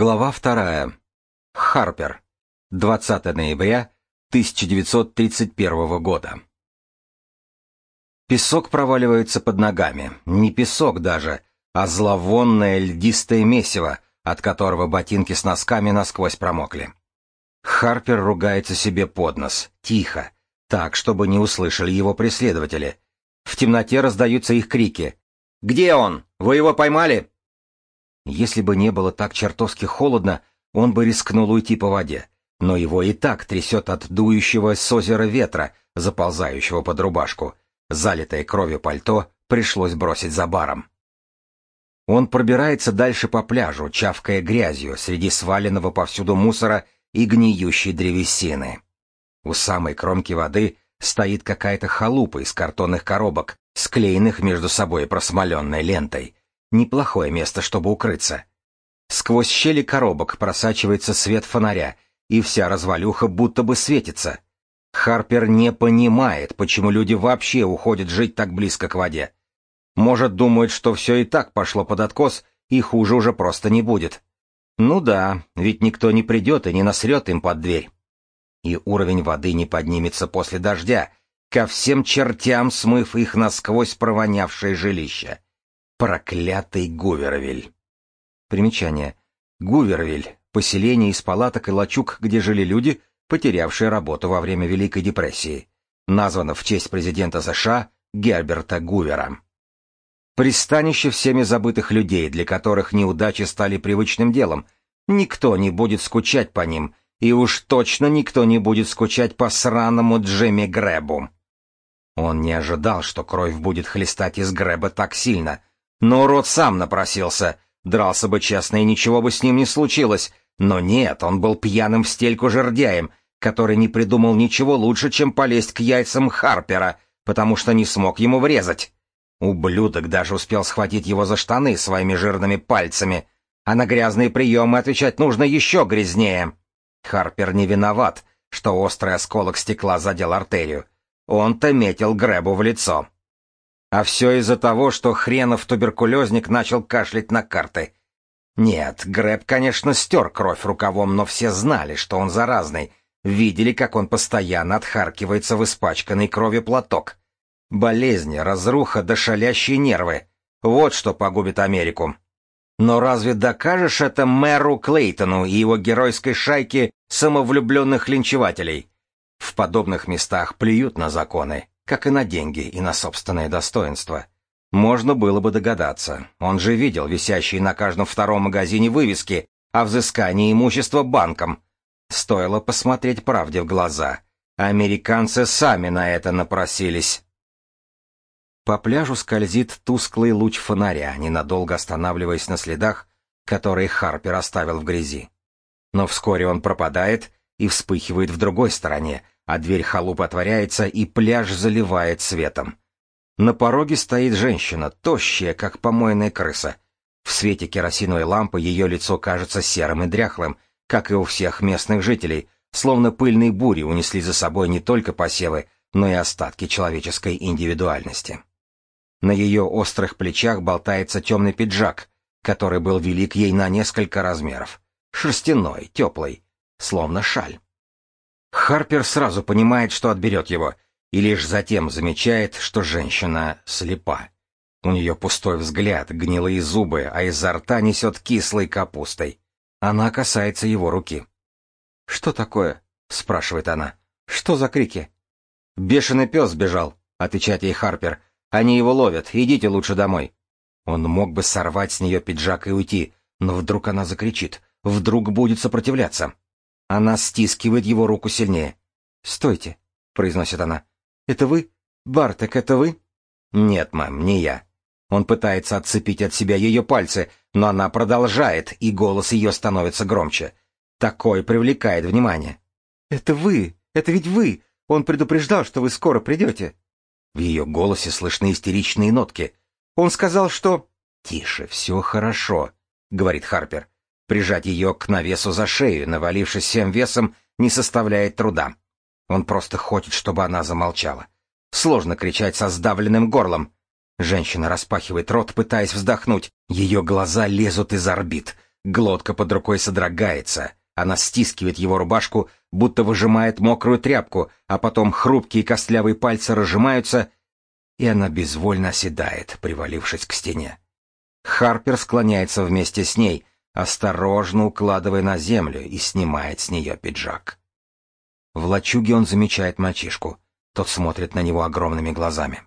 Глава вторая. Харпер. 20 ноября 1931 года. Песок проваливается под ногами. Не песок даже, а зловонное льдистое месиво, от которого ботинки с носками насквозь промокли. Харпер ругается себе под нос, тихо, так, чтобы не услышали его преследователи. В темноте раздаются их крики. «Где он? Вы его поймали?» Если бы не было так чертовски холодно, он бы рискнул уйти по воде. Но его и так трясет от дующего с озера ветра, заползающего под рубашку. Залитое кровью пальто пришлось бросить за баром. Он пробирается дальше по пляжу, чавкая грязью среди сваленного повсюду мусора и гниющей древесины. У самой кромки воды стоит какая-то халупа из картонных коробок, склеенных между собой просмоленной лентой, Неплохое место, чтобы укрыться. Сквозь щели коробок просачивается свет фонаря, и вся развалюха будто бы светится. Харпер не понимает, почему люди вообще уходят жить так близко к воде. Может, думают, что все и так пошло под откос, и хуже уже просто не будет. Ну да, ведь никто не придет и не насрет им под дверь. И уровень воды не поднимется после дождя, ко всем чертям смыв их насквозь провонявшее жилище. Проклятый Гувервиль. Примечание. Гувервиль — поселение из палаток и лачуг, где жили люди, потерявшие работу во время Великой депрессии. Названо в честь президента США Герберта Гувера. Пристанище всеми забытых людей, для которых неудачи стали привычным делом. Никто не будет скучать по ним, и уж точно никто не будет скучать по сраному Джемми Грэбу. Он не ожидал, что кровь будет хлестать из Грэба так сильно — но урод сам напросился. Дрался бы честно, и ничего бы с ним не случилось. Но нет, он был пьяным в стельку жердяем, который не придумал ничего лучше, чем полезть к яйцам Харпера, потому что не смог ему врезать. Ублюдок даже успел схватить его за штаны своими жирными пальцами, а на грязные приемы отвечать нужно еще грязнее. Харпер не виноват, что острый осколок стекла задел артерию. Он-то метил Грэбу в лицо. А все из-за того, что хренов туберкулезник начал кашлять на карты. Нет, Грэб, конечно, стер кровь рукавом, но все знали, что он заразный. Видели, как он постоянно отхаркивается в испачканный кровью платок. Болезни, разруха да нервы. Вот что погубит Америку. Но разве докажешь это мэру Клейтону и его геройской шайке самовлюбленных линчевателей? В подобных местах плюют на законы как и на деньги и на собственное достоинство. Можно было бы догадаться, он же видел висящие на каждом втором магазине вывески о взыскании имущества банком. Стоило посмотреть правде в глаза. Американцы сами на это напросились. По пляжу скользит тусклый луч фонаря, ненадолго останавливаясь на следах, которые Харпер оставил в грязи. Но вскоре он пропадает и вспыхивает в другой стороне, а дверь халупы отворяется, и пляж заливает светом. На пороге стоит женщина, тощая, как помойная крыса. В свете керосиновой лампы ее лицо кажется серым и дряхлым, как и у всех местных жителей, словно пыльные бури унесли за собой не только посевы, но и остатки человеческой индивидуальности. На ее острых плечах болтается темный пиджак, который был велик ей на несколько размеров. Шерстяной, теплый, словно шаль. Харпер сразу понимает, что отберет его, и лишь затем замечает, что женщина слепа. У нее пустой взгляд, гнилые зубы, а изо рта несет кислой капустой. Она касается его руки. «Что такое?» — спрашивает она. «Что за крики?» «Бешеный пес сбежал», — отвечает ей Харпер. «Они его ловят. Идите лучше домой». Он мог бы сорвать с нее пиджак и уйти, но вдруг она закричит. Вдруг будет сопротивляться. Она стискивает его руку сильнее. «Стойте», — произносит она. «Это вы? Бартек, это вы?» «Нет, мам, не я». Он пытается отцепить от себя ее пальцы, но она продолжает, и голос ее становится громче. Такое привлекает внимание. «Это вы! Это ведь вы! Он предупреждал, что вы скоро придете!» В ее голосе слышны истеричные нотки. «Он сказал, что...» «Тише, все хорошо», — говорит Харпер. Прижать ее к навесу за шею, навалившись всем весом, не составляет труда. Он просто хочет, чтобы она замолчала. Сложно кричать со сдавленным горлом. Женщина распахивает рот, пытаясь вздохнуть. Ее глаза лезут из орбит. глотка под рукой содрогается. Она стискивает его рубашку, будто выжимает мокрую тряпку, а потом хрупкие костлявые пальцы разжимаются, и она безвольно оседает, привалившись к стене. Харпер склоняется вместе с ней, осторожно укладывая на землю и снимает с нее пиджак. В лачуге он замечает мальчишку. Тот смотрит на него огромными глазами.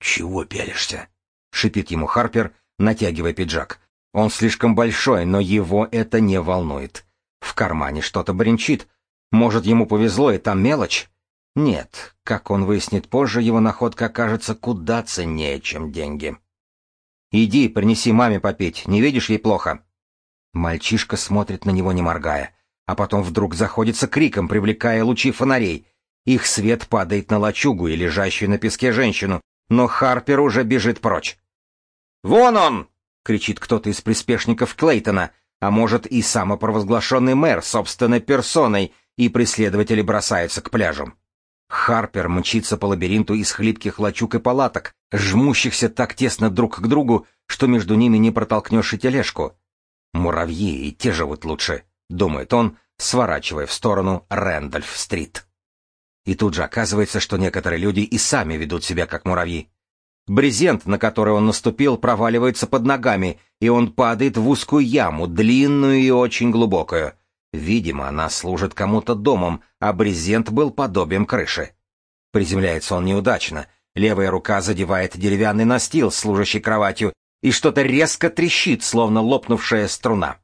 «Чего пялишься?» — шипит ему Харпер, натягивая пиджак. Он слишком большой, но его это не волнует. В кармане что-то бренчит. Может, ему повезло, и там мелочь? Нет, как он выяснит позже, его находка окажется куда ценнее, чем деньги. «Иди, принеси маме попить, не видишь, ей плохо». Мальчишка смотрит на него, не моргая, а потом вдруг заходится криком, привлекая лучи фонарей. Их свет падает на лачугу и лежащую на песке женщину, но Харпер уже бежит прочь. «Вон он!» — кричит кто-то из приспешников Клейтона, а может и самопровозглашенный мэр собственной персоной, и преследователи бросаются к пляжу. Харпер мчится по лабиринту из хлипких лачуг и палаток, жмущихся так тесно друг к другу, что между ними не протолкнешь и тележку. «Муравьи и те живут лучше», — думает он, сворачивая в сторону Рэндольф-стрит. И тут же оказывается, что некоторые люди и сами ведут себя как муравьи. Брезент, на который он наступил, проваливается под ногами, и он падает в узкую яму, длинную и очень глубокую. Видимо, она служит кому-то домом, а брезент был подобием крыши. Приземляется он неудачно. Левая рука задевает деревянный настил, служащий кроватью, и что-то резко трещит, словно лопнувшая струна.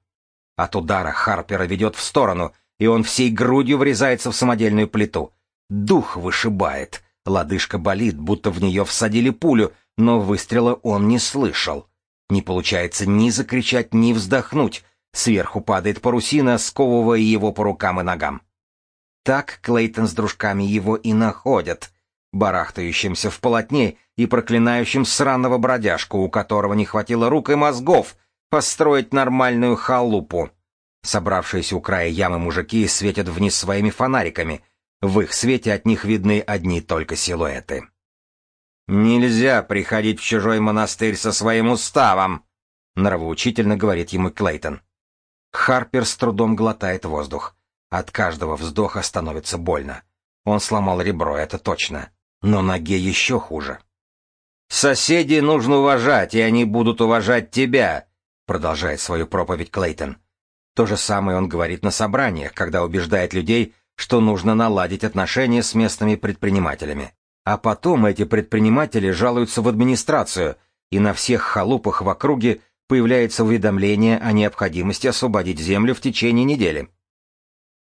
От удара Харпера ведет в сторону, и он всей грудью врезается в самодельную плиту. Дух вышибает. Лодыжка болит, будто в нее всадили пулю, но выстрела он не слышал. Не получается ни закричать, ни вздохнуть. Сверху падает парусина, сковывая его по рукам и ногам. Так Клейтон с дружками его и находят, барахтающимся в полотне и проклинающим сраного бродяжку, у которого не хватило рук и мозгов построить нормальную халупу. Собравшиеся у края ямы мужики светят вниз своими фонариками. В их свете от них видны одни только силуэты. «Нельзя приходить в чужой монастырь со своим уставом», — нравоучительно говорит ему Клейтон. Харпер с трудом глотает воздух. От каждого вздоха становится больно. Он сломал ребро, это точно. Но ноге еще хуже. «Соседей нужно уважать, и они будут уважать тебя», — продолжает свою проповедь Клейтон. То же самое он говорит на собраниях, когда убеждает людей, что нужно наладить отношения с местными предпринимателями. А потом эти предприниматели жалуются в администрацию, и на всех халупах в округе появляется уведомление о необходимости освободить землю в течение недели.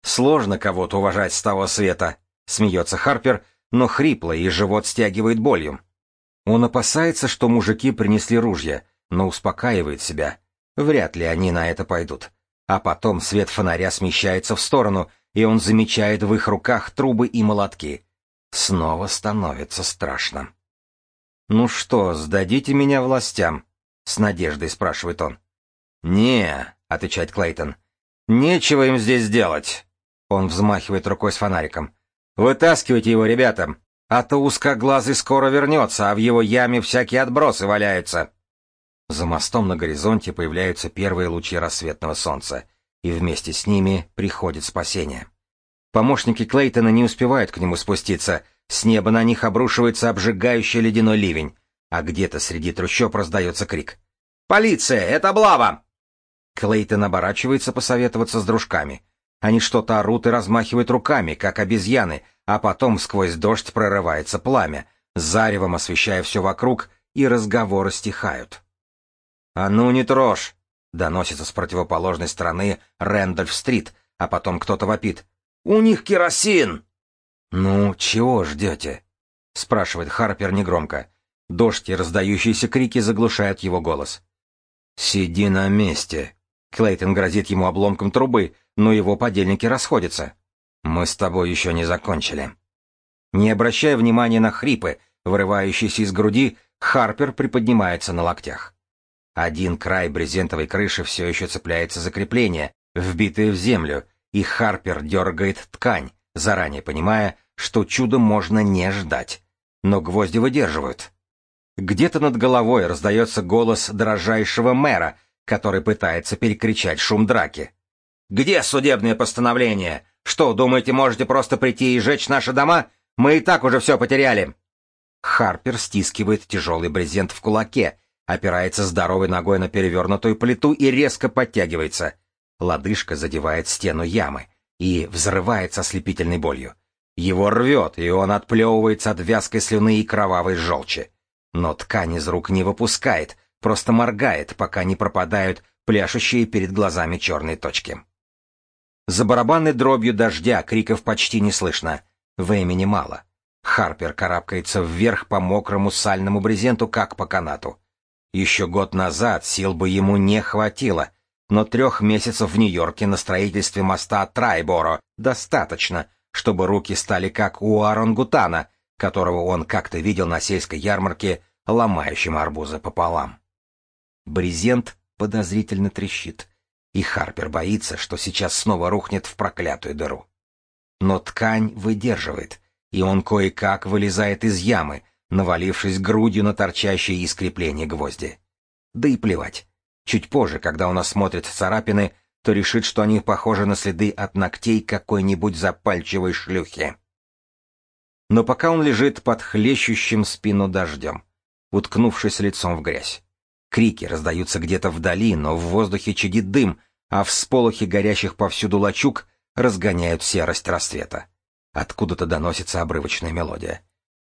«Сложно кого-то уважать с того света», — смеется Харпер, но хрипло и живот стягивает болью. Он опасается, что мужики принесли ружья, но успокаивает себя. Вряд ли они на это пойдут. А потом свет фонаря смещается в сторону, и он замечает в их руках трубы и молотки. Снова становится страшно. «Ну что, сдадите меня властям?» — с надеждой спрашивает он. «Не», — отвечает Клейтон, — «нечего им здесь делать». Он взмахивает рукой с фонариком. «Вытаскивайте его, ребята, а то узкоглазый скоро вернется, а в его яме всякие отбросы валяются». За мостом на горизонте появляются первые лучи рассветного солнца, и вместе с ними приходит спасение. Помощники Клейтона не успевают к нему спуститься, с неба на них обрушивается обжигающий ледяной ливень а где-то среди трущоб раздается крик. «Полиция! Это облава!» Клейтон оборачивается посоветоваться с дружками. Они что-то орут и размахивают руками, как обезьяны, а потом сквозь дождь прорывается пламя, заревом освещая все вокруг, и разговоры стихают. «А ну не трожь!» — доносится с противоположной стороны Рэндольф-стрит, а потом кто-то вопит. «У них керосин!» «Ну, чего ждете?» — спрашивает Харпер негромко. Дождь и раздающиеся крики заглушают его голос. «Сиди на месте!» Клейтон грозит ему обломком трубы, но его подельники расходятся. «Мы с тобой еще не закончили». Не обращая внимания на хрипы, вырывающиеся из груди, Харпер приподнимается на локтях. Один край брезентовой крыши все еще цепляется за крепление, вбитое в землю, и Харпер дергает ткань, заранее понимая, что чудо можно не ждать. Но гвозди выдерживают. Где-то над головой раздается голос дрожайшего мэра, который пытается перекричать шум драки. «Где судебное постановление? Что, думаете, можете просто прийти и сжечь наши дома? Мы и так уже все потеряли!» Харпер стискивает тяжелый брезент в кулаке, опирается здоровой ногой на перевернутую плиту и резко подтягивается. Лодыжка задевает стену ямы и взрывается ослепительной болью. Его рвет, и он отплевывается от вязкой слюны и кровавой желчи. Но ткань из рук не выпускает, просто моргает, пока не пропадают пляшущие перед глазами черные точки. За барабанной дробью дождя криков почти не слышно. Времени мало. Харпер карабкается вверх по мокрому сальному брезенту, как по канату. Еще год назад сил бы ему не хватило, но трех месяцев в Нью-Йорке на строительстве моста Трайборо достаточно, чтобы руки стали как у орангутана, которого он как-то видел на сельской ярмарке, ломающим арбузы пополам. Брезент подозрительно трещит, и Харпер боится, что сейчас снова рухнет в проклятую дыру. Но ткань выдерживает, и он кое-как вылезает из ямы, навалившись грудью на торчащие из крепления гвозди. Да и плевать. Чуть позже, когда он осмотрит царапины, то решит, что они похожи на следы от ногтей какой-нибудь запальчивой шлюхи. Но пока он лежит под хлещущим спину дождем, уткнувшись лицом в грязь. Крики раздаются где-то вдали, но в воздухе чадит дым, а всполохи горящих повсюду лачуг разгоняют серость рассвета. Откуда-то доносится обрывочная мелодия.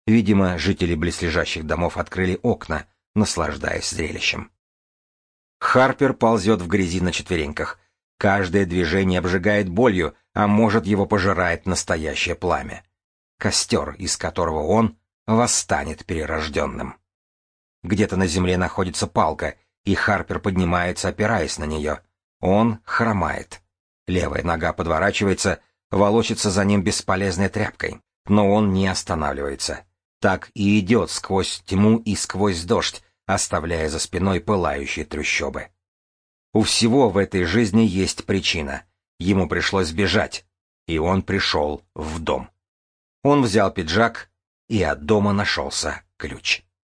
Видимо, жители близлежащих домов открыли окна, наслаждаясь зрелищем. Харпер ползет в грязи на четвереньках. Каждое движение обжигает болью, а может его пожирает настоящее пламя. Костер, из которого он восстанет перерожденным. Где-то на земле находится палка, и Харпер поднимается, опираясь на нее. Он хромает. Левая нога подворачивается, волочится за ним бесполезной тряпкой, но он не останавливается. Так и идет сквозь тьму и сквозь дождь, оставляя за спиной пылающие трущобы. У всего в этой жизни есть причина. Ему пришлось бежать, и он пришел в дом. Он взял пиджак, и от дома нашелся ключ.